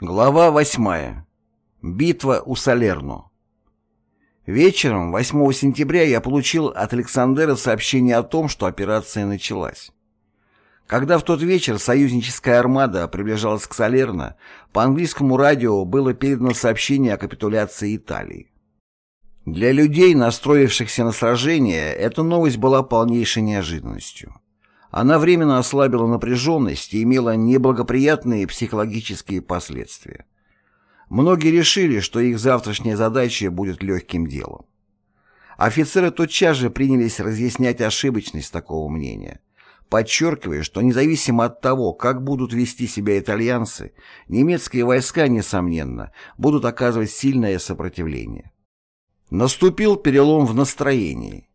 Глава 8. Битва у Салерно. Вечером 8 сентября я получил от Александера сообщение о том, что операция началась. Когда в тот вечер союзническая армада приближалась к Салерно, по английскому радио было передано сообщение о капитуляции Италии. Для людей, настроившихся на сражение, эта новость была полнейшей неожиданностью. Она временно ослабила напряженность и имела неблагоприятные психологические последствия. Многие решили, что их завтрашняя задача будет легким делом. Офицеры тотчас же принялись разъяснять ошибочность такого мнения, подчеркивая, что независимо от того, как будут вести себя итальянцы, немецкие войска, несомненно, будут оказывать сильное сопротивление. Наступил перелом в настроении.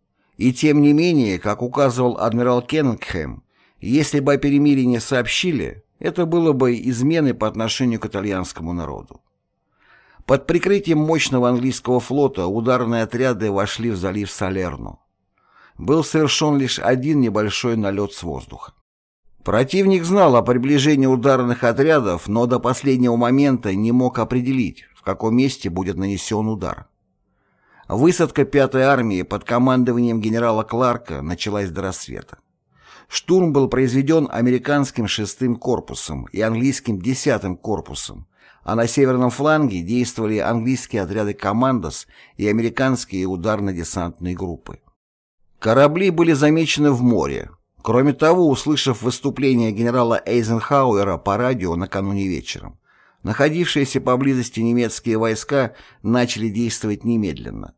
И тем не менее, как указывал адмирал Кеннингхэм, если бы о перемирии не сообщили, это было бы изменой по отношению к итальянскому народу. Под прикрытием мощного английского флота ударные отряды вошли в залив Салерно. Был совершен лишь один небольшой налет с воздуха. Противник знал о приближении ударных отрядов, но до последнего момента не мог определить, в каком месте будет нанесен удар. Высадка 5-й армии под командованием генерала Кларка началась до рассвета. Штурм был произведен американским 6-м корпусом и английским 10-м корпусом, а на северном фланге действовали английские отряды «Командос» и американские ударно-десантные группы. Корабли были замечены в море. Кроме того, услышав выступление генерала Эйзенхауэра по радио накануне вечером, находившиеся поблизости немецкие войска начали действовать немедленно.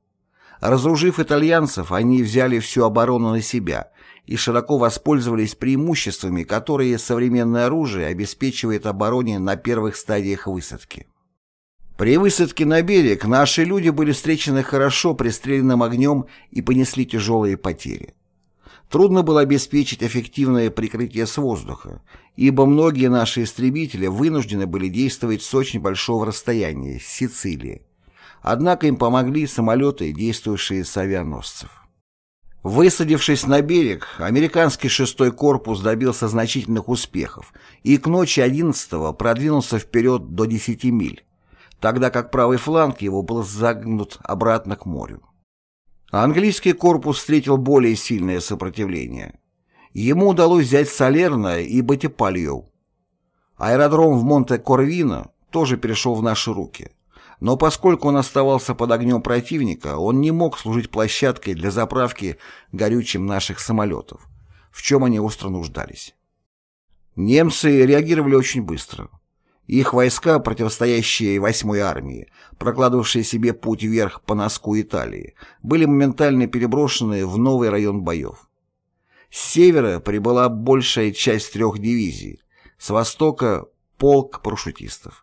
Разоружив итальянцев, они взяли всю оборону на себя и широко воспользовались преимуществами, которые современное оружие обеспечивает обороне на первых стадиях высадки. При высадке на берег наши люди были встречены хорошо пристреленным огнем и понесли тяжелые потери. Трудно было обеспечить эффективное прикрытие с воздуха, ибо многие наши истребители вынуждены были действовать с очень большого расстояния, с Сицилии. Однако им помогли самолеты, действующие с авианосцев. Высадившись на берег, американский шестой корпус добился значительных успехов и к ночи 11-го продвинулся вперед до 10 миль, тогда как правый фланг его был загнут обратно к морю. Английский корпус встретил более сильное сопротивление. Ему удалось взять Салерно и Батипальев. Аэродром в Монте-Корвино тоже перешел в наши руки. Но поскольку он оставался под огнем противника, он не мог служить площадкой для заправки горючим наших самолетов, в чем они остро нуждались. Немцы реагировали очень быстро. Их войска, противостоящие 8-й армии, прокладывавшие себе путь вверх по носку Италии, были моментально переброшены в новый район боев. С севера прибыла большая часть трех дивизий, с востока – полк парашютистов.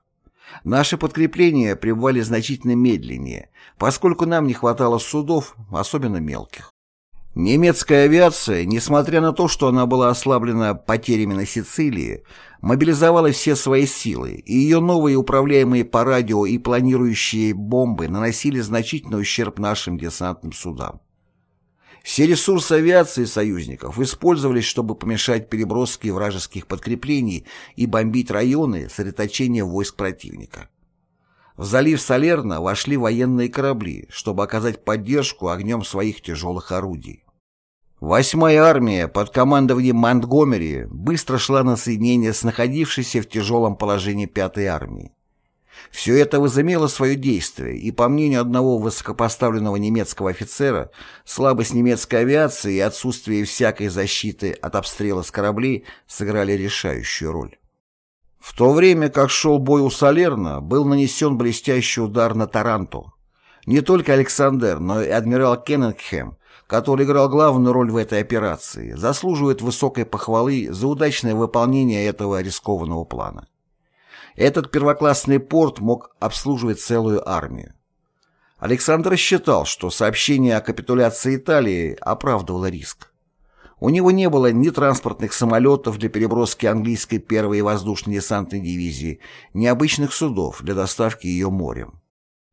Наши подкрепления прибывали значительно медленнее, поскольку нам не хватало судов, особенно мелких. Немецкая авиация, несмотря на то, что она была ослаблена потерями на Сицилии, мобилизовала все свои силы, и ее новые управляемые по радио и планирующие бомбы наносили значительный ущерб нашим десантным судам. Все ресурсы авиации союзников использовались, чтобы помешать переброске вражеских подкреплений и бомбить районы сосредоточения войск противника. В залив Салерно вошли военные корабли, чтобы оказать поддержку огнем своих тяжелых орудий. Восьмая армия под командованием Монтгомери быстро шла на соединение с находившейся в тяжелом положении пятой армией. Все это возымело свое действие, и, по мнению одного высокопоставленного немецкого офицера, слабость немецкой авиации и отсутствие всякой защиты от обстрела с кораблей сыграли решающую роль. В то время как шел бой у Салерна, был нанесен блестящий удар на Таранто. Не только Александр, но и адмирал Кеннингхэм, который играл главную роль в этой операции, заслуживает высокой похвалы за удачное выполнение этого рискованного плана. Этот первоклассный порт мог обслуживать целую армию. Александр считал, что сообщение о капитуляции Италии оправдывало риск. У него не было ни транспортных самолетов для переброски английской первой воздушно-десантной дивизии, ни обычных судов для доставки ее морем.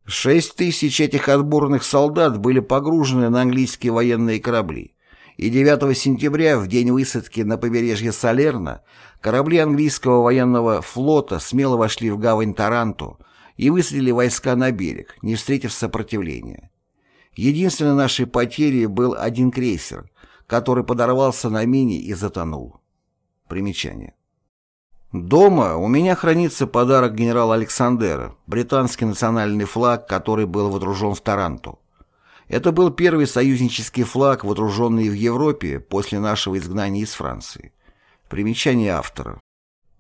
Шесть тысяч этих отборных солдат были погружены на английские военные корабли, и 9 сентября, в день высадки на побережье Салерна, корабли английского военного флота смело вошли в гавань Таранто и высадили войска на берег, не встретив сопротивления. Единственной нашей потерей был один крейсер, который подорвался на мине и затонул. Примечание. Дома у меня хранится подарок генерала Александера, британский национальный флаг, который был водружен в Таранто. Это был первый союзнический флаг, водруженный в Европе после нашего изгнания из Франции. Примечание автора.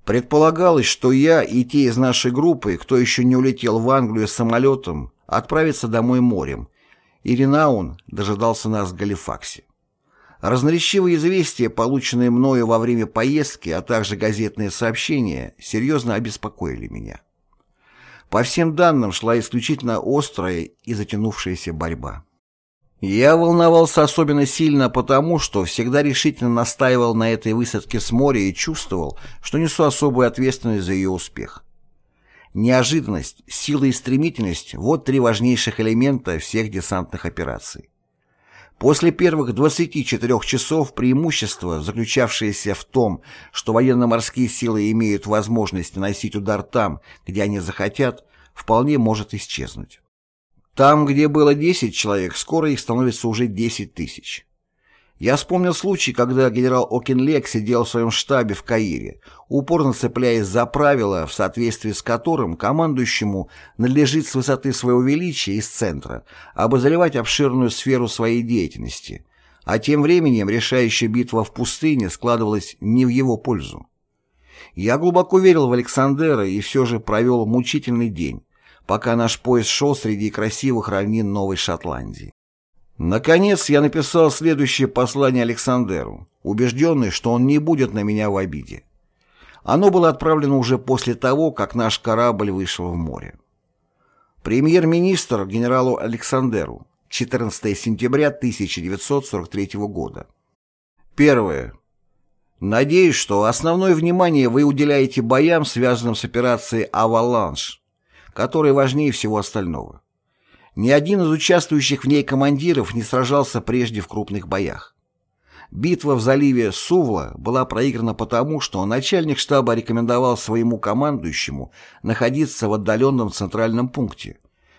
Предполагалось, что я и те из нашей группы, кто еще не улетел в Англию самолетом, отправятся домой морем, и Ренаун дожидался нас в Галифаксе. Разноречивые известия, полученные мною во время поездки, а также газетные сообщения, серьезно обеспокоили меня. По всем данным шла исключительно острая и затянувшаяся борьба. Я волновался особенно сильно потому, что всегда решительно настаивал на этой высадке с моря и чувствовал, что несу особую ответственность за ее успех. Неожиданность, сила и стремительность – вот три важнейших элемента всех десантных операций. После первых 24 часов преимущество, заключавшееся в том, что военно-морские силы имеют возможность наносить удар там, где они захотят, вполне может исчезнуть. Там, где было 10 человек, скоро их становится уже 10 тысяч. Я вспомнил случай, когда генерал Окинлек сидел в своем штабе в Каире, упорно цепляясь за правила, в соответствии с которым командующему надлежит с высоты своего величия из центра обозревать обширную сферу своей деятельности, а тем временем решающая битва в пустыне складывалась не в его пользу. Я глубоко верил в Александера и все же провел мучительный день, пока наш поезд шел среди красивых равнин Новой Шотландии. Наконец я написал следующее послание Александеру, убежденный, что он не будет на меня в обиде. Оно было отправлено уже после того, как наш корабль вышел в море. Премьер-министр генералу Александеру, 14 сентября 1943 года. Первое. Надеюсь, что основное внимание вы уделяете боям, связанным с операцией «Аваланш», которая важнее всего остального. Ни один из участвующих в ней командиров не сражался прежде в крупных боях. Битва в заливе Сувла была проиграна потому, что начальник штаба рекомендовал своему командующему находиться в отдаленном центральном пункте,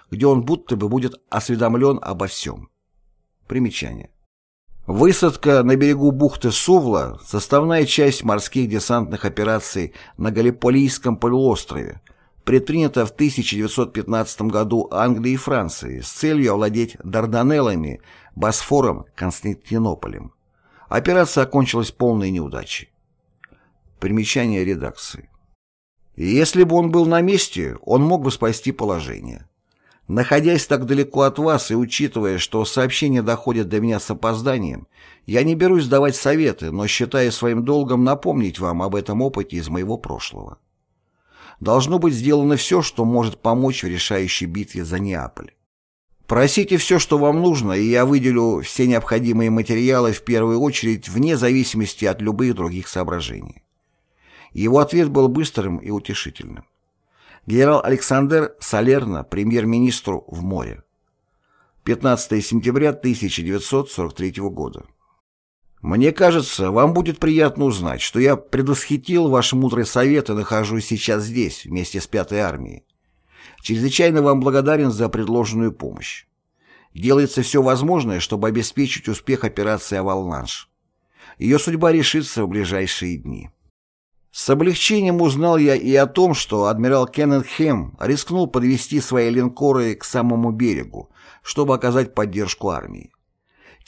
где он будто бы будет осведомлен обо всем. Примечание. Высадка на берегу бухты Сувла – составная часть морских десантных операций на Галиполийском полуострове – предпринята в 1915 году Англией и Францией с целью овладеть Дарданеллами, Босфором, Константинополем. Операция окончилась полной неудачей. Примечание редакции. Если бы он был на месте, он мог бы спасти положение. Находясь так далеко от вас и учитывая, что сообщения доходят до меня с опозданием, я не берусь давать советы, но считаю своим долгом напомнить вам об этом опыте из моего прошлого должно быть сделано все, что может помочь в решающей битве за Неаполь. Просите все, что вам нужно, и я выделю все необходимые материалы в первую очередь вне зависимости от любых других соображений. Его ответ был быстрым и утешительным. Генерал Александр Салерно, премьер-министру в море. 15 сентября 1943 года. Мне кажется, вам будет приятно узнать, что я предвосхитил ваш мудрый совет и нахожусь сейчас здесь, вместе с Пятой армией. Чрезвычайно вам благодарен за предложенную помощь. Делается все возможное, чтобы обеспечить успех операции «Аваланш». Ее судьба решится в ближайшие дни. С облегчением узнал я и о том, что адмирал Кеннет Хэм рискнул подвести свои линкоры к самому берегу, чтобы оказать поддержку армии.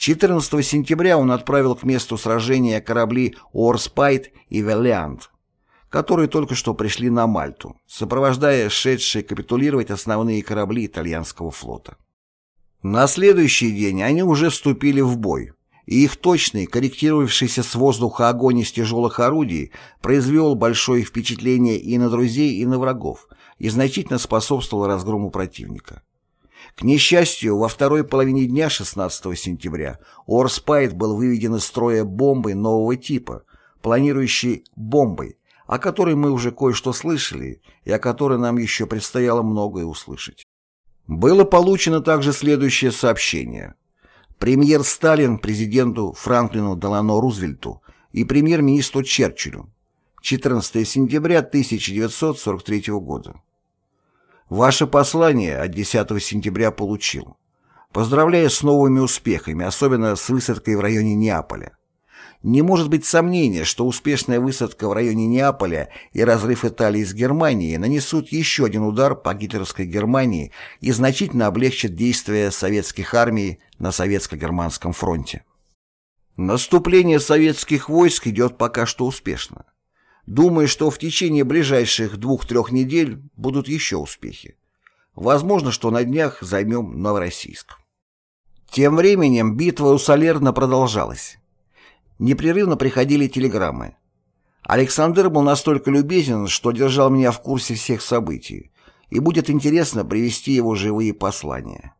14 сентября он отправил к месту сражения корабли «Орспайт» и «Велиант», которые только что пришли на Мальту, сопровождая шедшие капитулировать основные корабли итальянского флота. На следующий день они уже вступили в бой, и их точный, корректировавшийся с воздуха огонь из тяжелых орудий произвел большое впечатление и на друзей, и на врагов, и значительно способствовал разгрому противника. К несчастью, во второй половине дня 16 сентября Орспайт был выведен из строя бомбой нового типа, планирующей бомбой, о которой мы уже кое-что слышали и о которой нам еще предстояло многое услышать. Было получено также следующее сообщение. Премьер Сталин президенту Франклину Делано Рузвельту и премьер-министру Черчиллю 14 сентября 1943 года. Ваше послание от 10 сентября получил. Поздравляю с новыми успехами, особенно с высадкой в районе Неаполя. Не может быть сомнения, что успешная высадка в районе Неаполя и разрыв Италии с Германией нанесут еще один удар по гитлеровской Германии и значительно облегчат действия советских армий на советско-германском фронте. Наступление советских войск идет пока что успешно. Думаю, что в течение ближайших двух-трех недель будут еще успехи. Возможно, что на днях займем Новороссийск. Тем временем битва у Салерна продолжалась. Непрерывно приходили телеграммы. Александр был настолько любезен, что держал меня в курсе всех событий, и будет интересно привести его живые послания.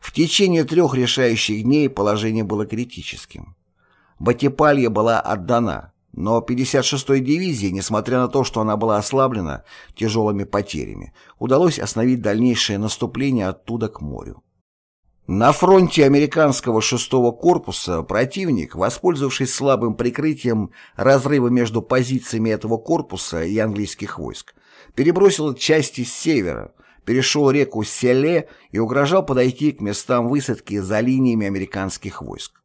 В течение трех решающих дней положение было критическим. Батипалья была отдана, но 56-й дивизии, несмотря на то, что она была ослаблена тяжелыми потерями, удалось остановить дальнейшее наступление оттуда к морю. На фронте американского 6-го корпуса противник, воспользовавшись слабым прикрытием разрыва между позициями этого корпуса и английских войск, перебросил части с севера, перешел реку Селе и угрожал подойти к местам высадки за линиями американских войск.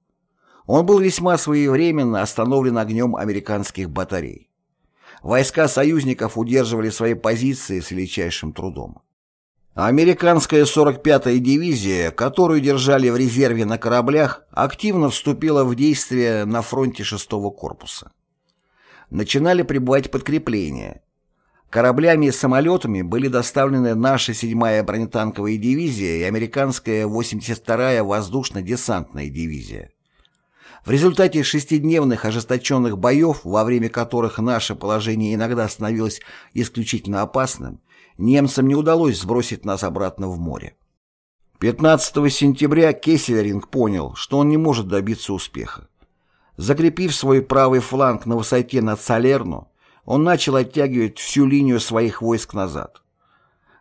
Он был весьма своевременно остановлен огнем американских батарей. Войска союзников удерживали свои позиции с величайшим трудом. Американская 45-я дивизия, которую держали в резерве на кораблях, активно вступила в действие на фронте 6-го корпуса. Начинали прибывать подкрепления. Кораблями и самолетами были доставлены наша 7-я бронетанковая дивизия и американская 82-я воздушно-десантная дивизия. В результате шестидневных ожесточенных боев, во время которых наше положение иногда становилось исключительно опасным, немцам не удалось сбросить нас обратно в море. 15 сентября Кессельринг понял, что он не может добиться успеха. Закрепив свой правый фланг на высоте над Салерно, он начал оттягивать всю линию своих войск назад.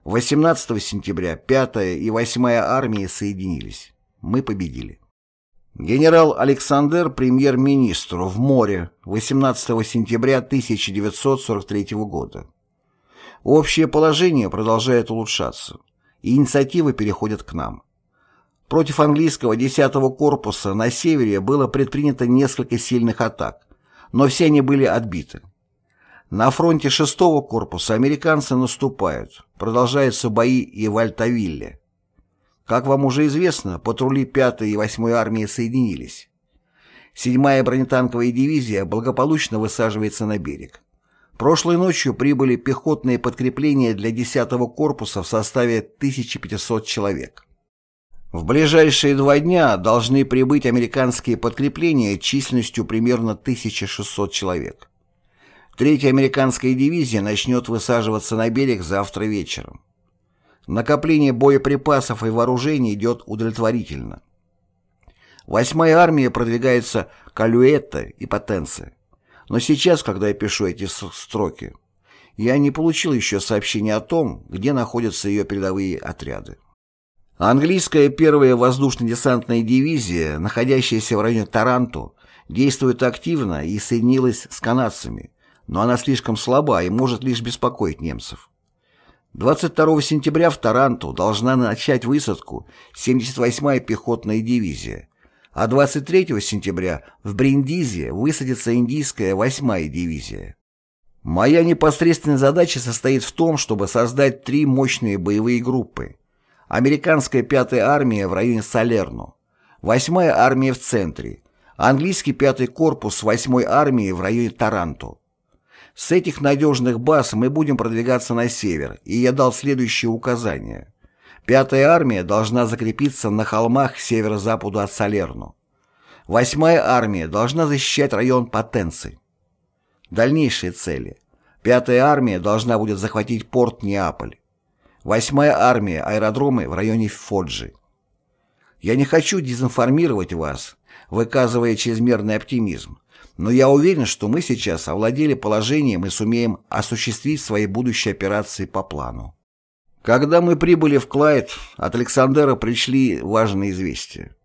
18 сентября 5-я и 8-я армии соединились. Мы победили. Генерал Александр премьер-министру в море 18 сентября 1943 года. Общее положение продолжает улучшаться, и инициативы переходят к нам. Против английского 10-го корпуса на севере было предпринято несколько сильных атак, но все они были отбиты. На фронте 6-го корпуса американцы наступают, продолжаются бои и в Альтавилле. Как вам уже известно, патрули 5-й и 8-й армии соединились. 7-я бронетанковая дивизия благополучно высаживается на берег. Прошлой ночью прибыли пехотные подкрепления для 10-го корпуса в составе 1500 человек. В ближайшие два дня должны прибыть американские подкрепления численностью примерно 1600 человек. Третья американская дивизия начнет высаживаться на берег завтра вечером. Накопление боеприпасов и вооружений идет удовлетворительно. Восьмая армия продвигается к Алюэтто и Потенце. Но сейчас, когда я пишу эти строки, я не получил еще сообщения о том, где находятся ее передовые отряды. Английская первая воздушно-десантная дивизия, находящаяся в районе Таранто, действует активно и соединилась с канадцами, но она слишком слаба и может лишь беспокоить немцев. 22 сентября в Таранту должна начать высадку 78-я пехотная дивизия, а 23 сентября в Бриндизе высадится индийская 8-я дивизия. Моя непосредственная задача состоит в том, чтобы создать три мощные боевые группы. Американская 5-я армия в районе Салерно, 8-я армия в центре, английский 5-й корпус 8-й армии в районе Таранто. С этих надежных баз мы будем продвигаться на север, и я дал следующие указания. Пятая армия должна закрепиться на холмах северо-западу от Салерну. Восьмая армия должна защищать район Потенци. Дальнейшие цели. Пятая армия должна будет захватить порт Неаполь. Восьмая армия – аэродромы в районе Фоджи. Я не хочу дезинформировать вас, выказывая чрезмерный оптимизм, но я уверен, что мы сейчас овладели положением и сумеем осуществить свои будущие операции по плану. Когда мы прибыли в Клайд, от Александра пришли важные известия.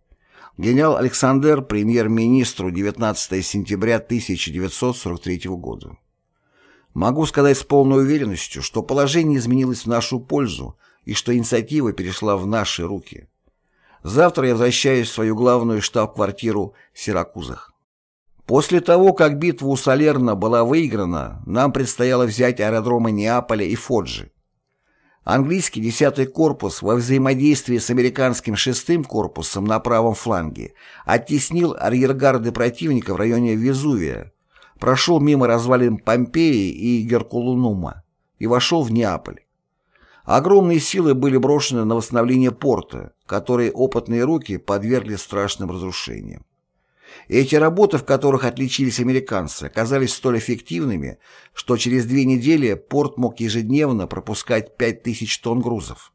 Генерал Александр премьер-министру 19 сентября 1943 года. Могу сказать с полной уверенностью, что положение изменилось в нашу пользу и что инициатива перешла в наши руки. Завтра я возвращаюсь в свою главную штаб-квартиру в Сиракузах. После того, как битва у Салерна была выиграна, нам предстояло взять аэродромы Неаполя и Фоджи. Английский 10-й корпус во взаимодействии с американским 6-м корпусом на правом фланге оттеснил арьергарды противника в районе Везувия, прошел мимо развалин Помпеи и Геркулунума и вошел в Неаполь. Огромные силы были брошены на восстановление порта, который опытные руки подвергли страшным разрушениям. Эти работы, в которых отличились американцы, оказались столь эффективными, что через две недели порт мог ежедневно пропускать 5000 тонн грузов.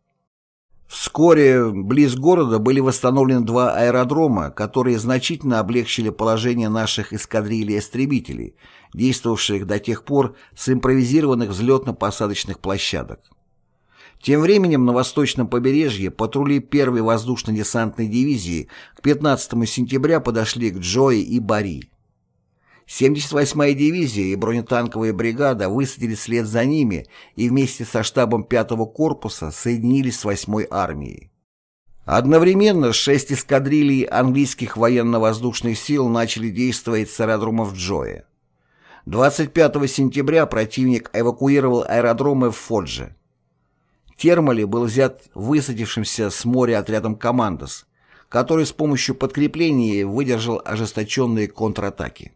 Вскоре близ города были восстановлены два аэродрома, которые значительно облегчили положение наших эскадрилий-истребителей, действовавших до тех пор с импровизированных взлетно-посадочных площадок. Тем временем на восточном побережье патрули 1-й воздушно-десантной дивизии к 15 сентября подошли к Джои и Бари. 78-я дивизия и бронетанковая бригада высадились вслед за ними и вместе со штабом 5-го корпуса соединились с 8-й армией. Одновременно шесть эскадрилий английских военно-воздушных сил начали действовать с аэродромов Джоя. 25 сентября противник эвакуировал аэродромы в Фодже. Термали был взят высадившимся с моря отрядом «Командос», который с помощью подкреплений выдержал ожесточенные контратаки.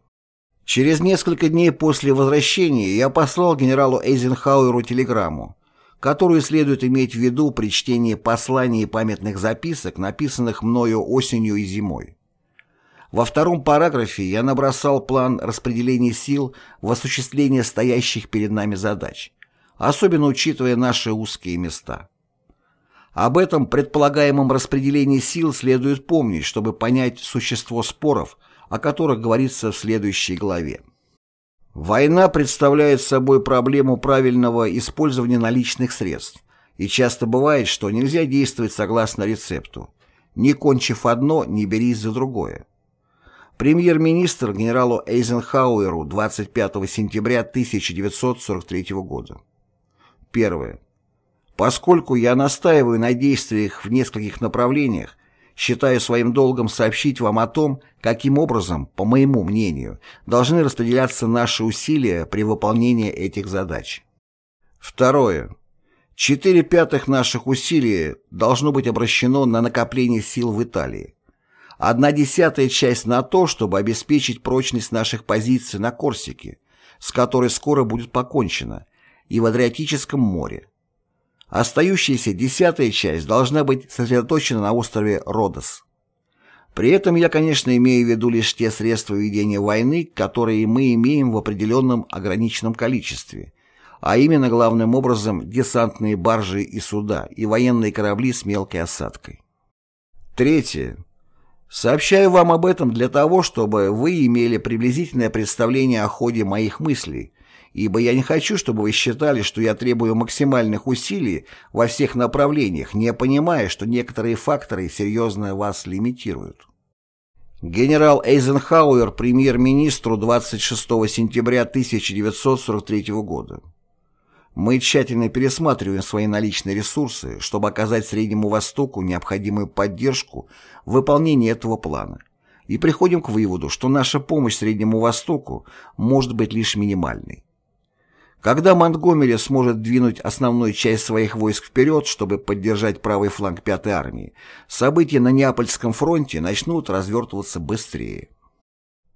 Через несколько дней после возвращения я послал генералу Эйзенхауэру телеграмму, которую следует иметь в виду при чтении посланий и памятных записок, написанных мною осенью и зимой. Во втором параграфе я набросал план распределения сил в осуществлении стоящих перед нами задач, особенно учитывая наши узкие места. Об этом предполагаемом распределении сил следует помнить, чтобы понять существо споров, о которых говорится в следующей главе. Война представляет собой проблему правильного использования наличных средств, и часто бывает, что нельзя действовать согласно рецепту. Не кончив одно, не берись за другое. Премьер-министр генералу Эйзенхауэру 25 сентября 1943 года. Первое. Поскольку я настаиваю на действиях в нескольких направлениях, считаю своим долгом сообщить вам о том, каким образом, по моему мнению, должны распределяться наши усилия при выполнении этих задач. Второе. Четыре пятых наших усилий должно быть обращено на накопление сил в Италии. Одна десятая часть на то, чтобы обеспечить прочность наших позиций на Корсике, с которой скоро будет покончено, и в Адриатическом море. Остающаяся десятая часть должна быть сосредоточена на острове Родос. При этом я, конечно, имею в виду лишь те средства ведения войны, которые мы имеем в определенном ограниченном количестве, а именно главным образом десантные баржи и суда и военные корабли с мелкой осадкой. Третье. Сообщаю вам об этом для того, чтобы вы имели приблизительное представление о ходе моих мыслей, ибо я не хочу, чтобы вы считали, что я требую максимальных усилий во всех направлениях, не понимая, что некоторые факторы серьезно вас лимитируют. Генерал Эйзенхауэр премьер-министру 26 сентября 1943 года. Мы тщательно пересматриваем свои наличные ресурсы, чтобы оказать Среднему Востоку необходимую поддержку в выполнении этого плана, и приходим к выводу, что наша помощь Среднему Востоку может быть лишь минимальной. Когда Монтгомери сможет двинуть основную часть своих войск вперед, чтобы поддержать правый фланг 5-й армии, события на Неапольском фронте начнут развертываться быстрее.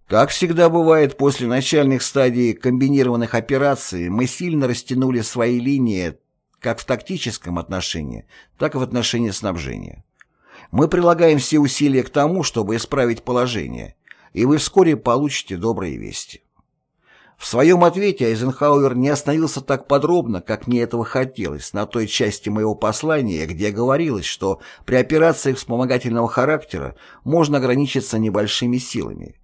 Как всегда бывает после начальных стадий комбинированных операций, мы сильно растянули свои линии как в тактическом отношении, так и в отношении снабжения. Мы прилагаем все усилия к тому, чтобы исправить положение, и вы вскоре получите добрые вести. В своем ответе Айзенхауэр не остановился так подробно, как мне этого хотелось, на той части моего послания, где говорилось, что при операциях вспомогательного характера можно ограничиться небольшими силами.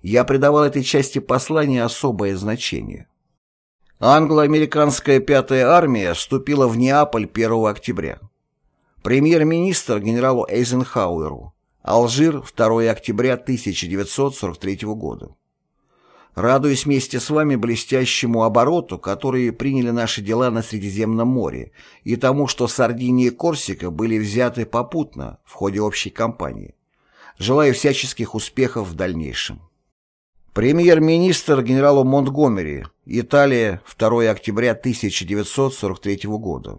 Я придавал этой части послания особое значение. Англо-американская пятая армия вступила в Неаполь 1 октября. Премьер-министр генералу Эйзенхауэру. Алжир, 2 октября 1943 года. Радуюсь вместе с вами блестящему обороту, который приняли наши дела на Средиземном море, и тому, что Сардиния и Корсика были взяты попутно в ходе общей кампании. Желаю всяческих успехов в дальнейшем. Премьер-министр генералу Монтгомери, Италия, 2 октября 1943 года.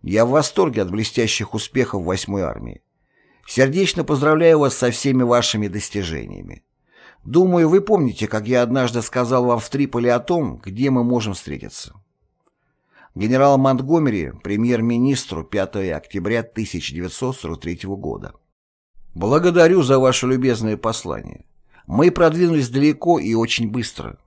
Я в восторге от блестящих успехов 8-й армии. Сердечно поздравляю вас со всеми вашими достижениями. Думаю, вы помните, как я однажды сказал вам в Триполи о том, где мы можем встретиться. Генерал Монтгомери, премьер-министру 5 октября 1943 года. Благодарю за ваше любезное послание. Мы продвинулись далеко и очень быстро.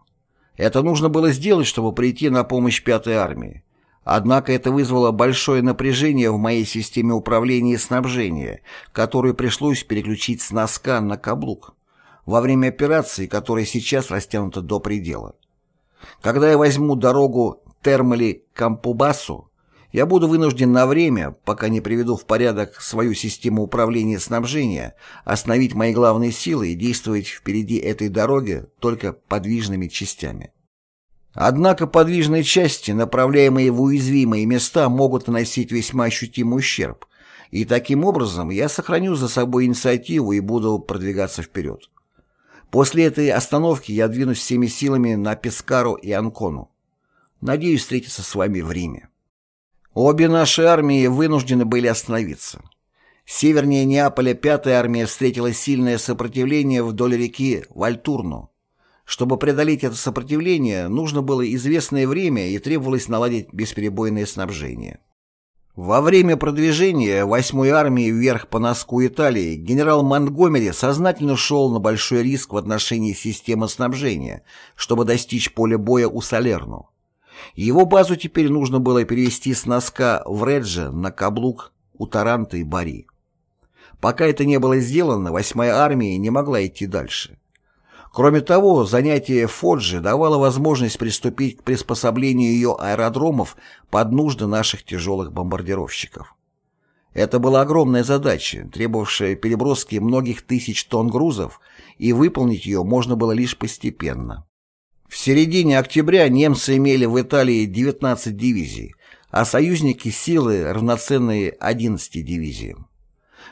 Это нужно было сделать, чтобы прийти на помощь 5-й армии. Однако это вызвало большое напряжение в моей системе управления и снабжения, которую пришлось переключить с носка на каблук во время операции, которая сейчас растянута до предела. Когда я возьму дорогу Термали-Кампубасу, я буду вынужден на время, пока не приведу в порядок свою систему управления снабжения, остановить мои главные силы и действовать впереди этой дороги только подвижными частями. Однако подвижные части, направляемые в уязвимые места, могут наносить весьма ощутимый ущерб, и таким образом я сохраню за собой инициативу и буду продвигаться вперед. После этой остановки я двинусь всеми силами на Пескару и Анкону. Надеюсь встретиться с вами в Риме. Обе наши армии вынуждены были остановиться. Севернее Неаполя пятая армия встретила сильное сопротивление вдоль реки Вальтурну. Чтобы преодолеть это сопротивление, нужно было известное время и требовалось наладить бесперебойное снабжение. Во время продвижения 8-й армии вверх по носку Италии генерал Монтгомери сознательно шел на большой риск в отношении системы снабжения, чтобы достичь поля боя у Салерну. Его базу теперь нужно было перевести с носка в Реджи на каблук у Таранта и Бари. Пока это не было сделано, 8-я армия не могла идти дальше. Кроме того, занятие Фоджи давало возможность приступить к приспособлению ее аэродромов под нужды наших тяжелых бомбардировщиков. Это была огромная задача, требовавшая переброски многих тысяч тонн грузов, и выполнить ее можно было лишь постепенно. В середине октября немцы имели в Италии 19 дивизий, а союзники силы, равноценные 11 дивизиям.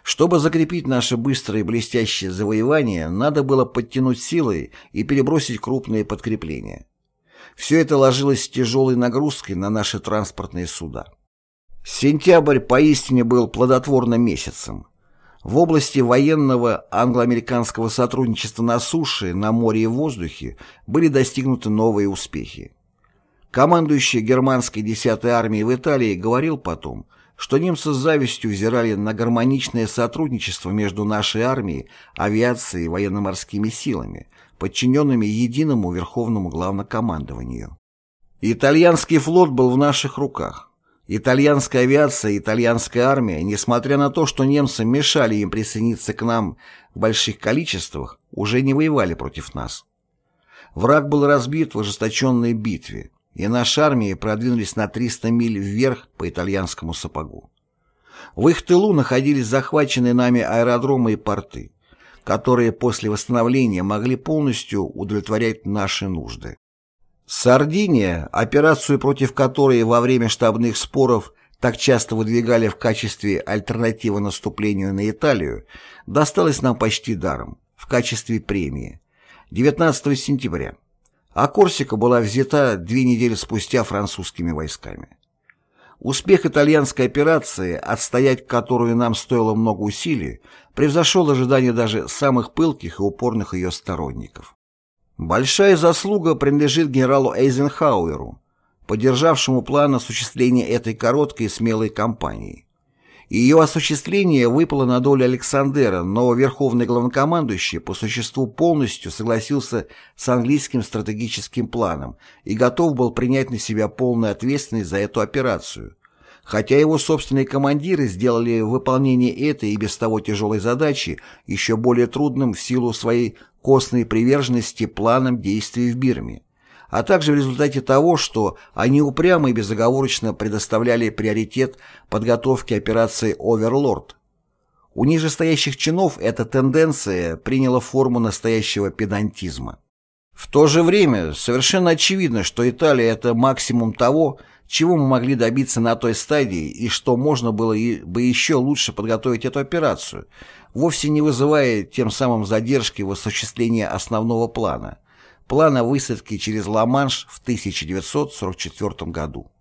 Чтобы закрепить наше быстрое и блестящее завоевание, надо было подтянуть силы и перебросить крупные подкрепления. Все это ложилось тяжелой нагрузкой на наши транспортные суда. Сентябрь поистине был плодотворным месяцем. В области военного англо-американского сотрудничества на суше, на море и в воздухе были достигнуты новые успехи. Командующий германской 10-й армией в Италии говорил потом – что немцы с завистью взирали на гармоничное сотрудничество между нашей армией, авиацией и военно-морскими силами, подчиненными единому Верховному Главнокомандованию. Итальянский флот был в наших руках. Итальянская авиация и итальянская армия, несмотря на то, что немцы мешали им присоединиться к нам в больших количествах, уже не воевали против нас. Враг был разбит в ожесточенной битве, и наши армии продвинулись на 300 миль вверх по итальянскому сапогу. В их тылу находились захваченные нами аэродромы и порты, которые после восстановления могли полностью удовлетворять наши нужды. Сардиния, операцию против которой во время штабных споров так часто выдвигали в качестве альтернативы наступлению на Италию, досталась нам почти даром, в качестве премии, 19 сентября а Корсика была взята две недели спустя французскими войсками. Успех итальянской операции, отстоять которую нам стоило много усилий, превзошел ожидания даже самых пылких и упорных ее сторонников. Большая заслуга принадлежит генералу Эйзенхауэру, поддержавшему план осуществления этой короткой и смелой кампании. Ее осуществление выпало на долю Александера, но верховный главнокомандующий по существу полностью согласился с английским стратегическим планом и готов был принять на себя полную ответственность за эту операцию. Хотя его собственные командиры сделали выполнение этой и без того тяжелой задачи еще более трудным в силу своей костной приверженности планам действий в Бирме а также в результате того, что они упрямо и безоговорочно предоставляли приоритет подготовке операции «Оверлорд». У нижестоящих чинов эта тенденция приняла форму настоящего педантизма. В то же время совершенно очевидно, что Италия – это максимум того, чего мы могли добиться на той стадии и что можно было бы еще лучше подготовить эту операцию, вовсе не вызывая тем самым задержки в осуществлении основного плана – плана высадки через Ла-Манш в 1944 году.